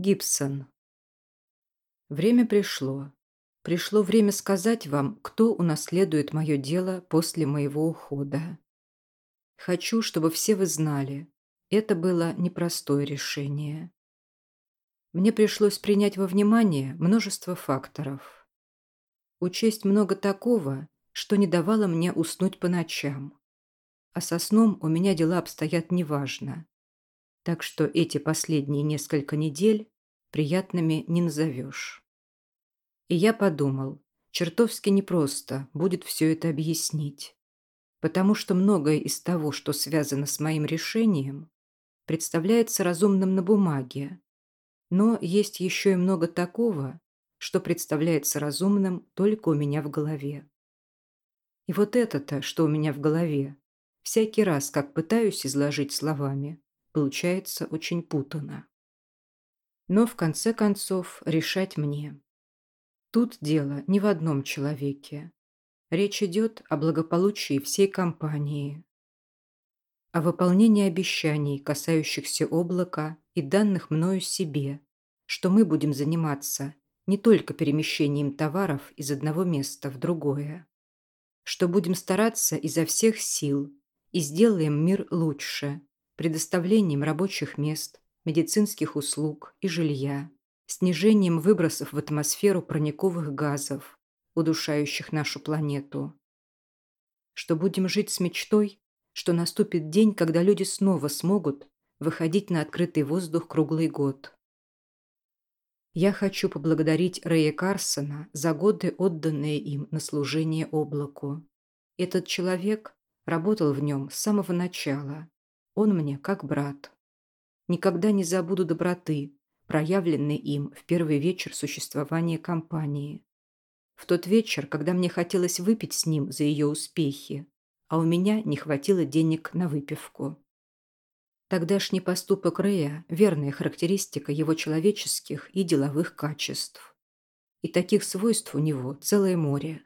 Гибсон. Время пришло. Пришло время сказать вам, кто унаследует мое дело после моего ухода. Хочу, чтобы все вы знали, это было непростое решение. Мне пришлось принять во внимание множество факторов. Учесть много такого, что не давало мне уснуть по ночам. А со сном у меня дела обстоят неважно. Так что эти последние несколько недель приятными не назовешь. И я подумал, чертовски непросто будет все это объяснить. Потому что многое из того, что связано с моим решением, представляется разумным на бумаге, но есть еще и много такого, что представляется разумным только у меня в голове. И вот это-то, что у меня в голове, всякий раз, как пытаюсь изложить словами, получается очень путано. Но в конце концов решать мне. Тут дело не в одном человеке. Речь идет о благополучии всей компании, о выполнении обещаний, касающихся облака и данных мною себе, что мы будем заниматься не только перемещением товаров из одного места в другое, что будем стараться изо всех сил и сделаем мир лучше, предоставлением рабочих мест, медицинских услуг и жилья, снижением выбросов в атмосферу парниковых газов, удушающих нашу планету, что будем жить с мечтой что наступит день, когда люди снова смогут выходить на открытый воздух круглый год. Я хочу поблагодарить Рэя Карсона за годы, отданные им на служение облаку. Этот человек работал в нем с самого начала. Он мне как брат. Никогда не забуду доброты, проявленной им в первый вечер существования компании. В тот вечер, когда мне хотелось выпить с ним за ее успехи, а у меня не хватило денег на выпивку. Тогдашний поступок Рэя – верная характеристика его человеческих и деловых качеств. И таких свойств у него целое море.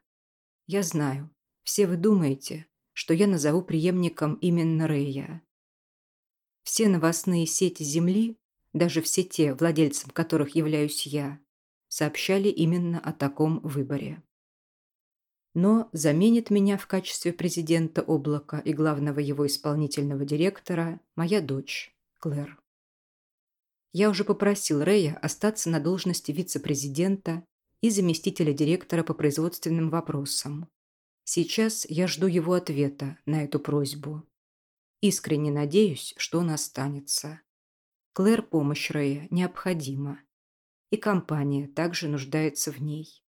Я знаю, все вы думаете, что я назову преемником именно Рэя. Все новостные сети Земли, даже все те, владельцем которых являюсь я, сообщали именно о таком выборе но заменит меня в качестве президента облака и главного его исполнительного директора моя дочь, Клэр. Я уже попросил Рэя остаться на должности вице-президента и заместителя директора по производственным вопросам. Сейчас я жду его ответа на эту просьбу. Искренне надеюсь, что он останется. Клэр помощь Рэя необходима. И компания также нуждается в ней.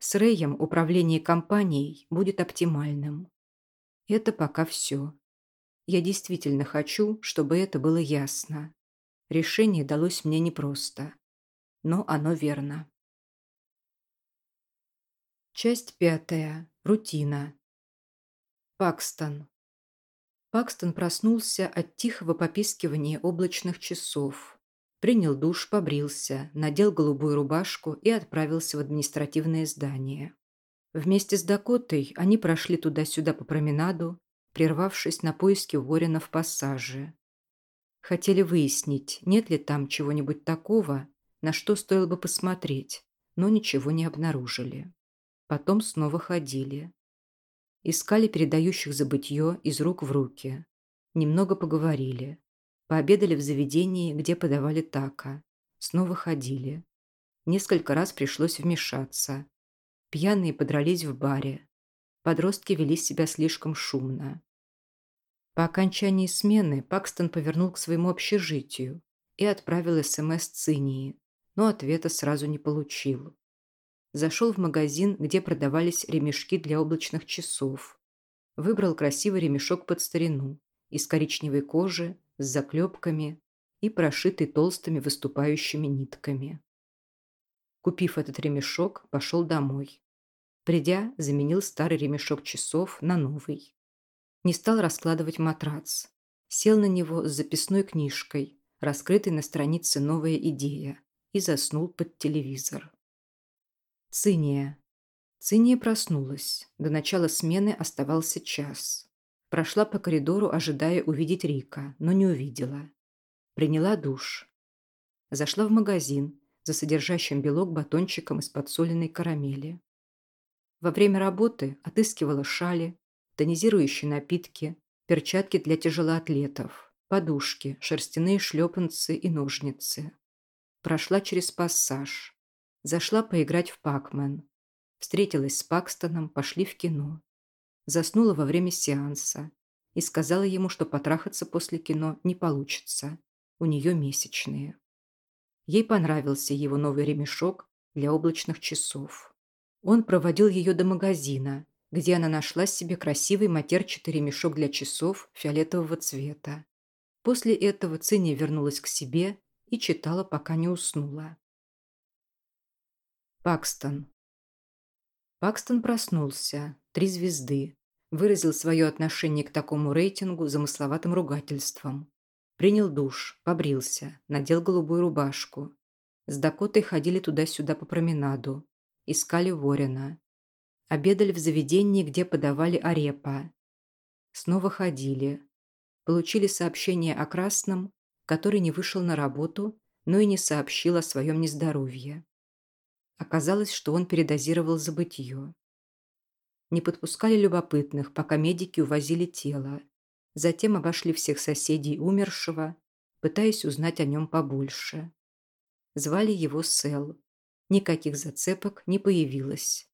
С Рэем управление компанией будет оптимальным. Это пока все. Я действительно хочу, чтобы это было ясно. Решение далось мне непросто. Но оно верно. Часть пятая. Рутина. Пакстон. Пакстон проснулся от тихого попискивания облачных часов. Принял душ, побрился, надел голубую рубашку и отправился в административное здание. Вместе с Дакотой они прошли туда-сюда по променаду, прервавшись на поиски Уоррена в пассаже. Хотели выяснить, нет ли там чего-нибудь такого, на что стоило бы посмотреть, но ничего не обнаружили. Потом снова ходили. Искали передающих забытье из рук в руки. Немного поговорили. Пообедали в заведении, где подавали така. Снова ходили. Несколько раз пришлось вмешаться. Пьяные подрались в баре. Подростки вели себя слишком шумно. По окончании смены Пакстон повернул к своему общежитию и отправил СМС Цинии, но ответа сразу не получил. Зашел в магазин, где продавались ремешки для облачных часов. Выбрал красивый ремешок под старину из коричневой кожи с заклепками и прошитый толстыми выступающими нитками. Купив этот ремешок, пошел домой. Придя, заменил старый ремешок часов на новый. Не стал раскладывать матрац. Сел на него с записной книжкой, раскрытой на странице «Новая идея», и заснул под телевизор. Циния. Циния проснулась. До начала смены оставался час. Прошла по коридору, ожидая увидеть Рика, но не увидела. Приняла душ. Зашла в магазин за содержащим белок батончиком из подсоленной карамели. Во время работы отыскивала шали, тонизирующие напитки, перчатки для тяжелоатлетов, подушки, шерстяные шлепанцы и ножницы. Прошла через пассаж. Зашла поиграть в пакмен. Встретилась с Пакстоном, пошли в кино. Заснула во время сеанса и сказала ему, что потрахаться после кино не получится. У нее месячные. Ей понравился его новый ремешок для облачных часов. Он проводил ее до магазина, где она нашла себе красивый матерчатый ремешок для часов фиолетового цвета. После этого Циния вернулась к себе и читала, пока не уснула. Пакстон. Пакстон проснулся. Три звезды. Выразил свое отношение к такому рейтингу замысловатым ругательством. Принял душ, побрился, надел голубую рубашку. С Дакотой ходили туда-сюда по променаду искали ворона. Обедали в заведении, где подавали арепа. Снова ходили. Получили сообщение о Красном, который не вышел на работу, но и не сообщил о своем нездоровье. Оказалось, что он передозировал забытье. Не подпускали любопытных, пока медики увозили тело. Затем обошли всех соседей умершего, пытаясь узнать о нем побольше. Звали его Сел. Никаких зацепок не появилось.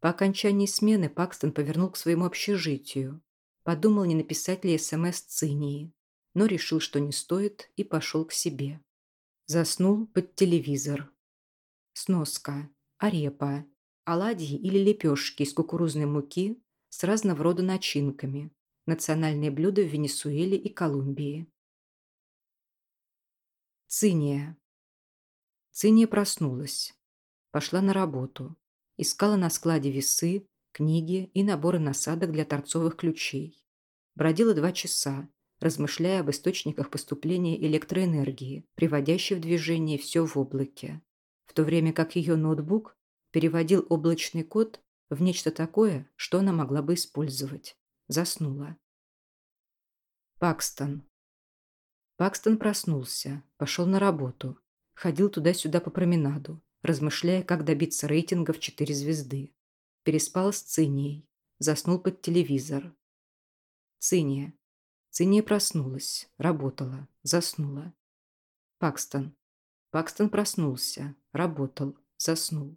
По окончании смены Пакстон повернул к своему общежитию. Подумал, не написать ли СМС Цинии, но решил, что не стоит, и пошел к себе. Заснул под телевизор. Сноска. Арепа. Оладьи или лепешки из кукурузной муки с разного рода начинками. Национальные блюда в Венесуэле и Колумбии. Циния. Циния проснулась. Пошла на работу. Искала на складе весы, книги и наборы насадок для торцовых ключей. Бродила два часа, размышляя об источниках поступления электроэнергии, приводящей в движение все в облаке. В то время как ее ноутбук переводил облачный код в нечто такое, что она могла бы использовать. Заснула. Пакстон. Пакстон проснулся, пошел на работу, Ходил туда-сюда по променаду, размышляя, как добиться рейтинга в 4 звезды. Переспал с Цинией. Заснул под телевизор. Циния. Циния проснулась, работала, заснула. Пакстон. Пакстон проснулся, работал, заснул.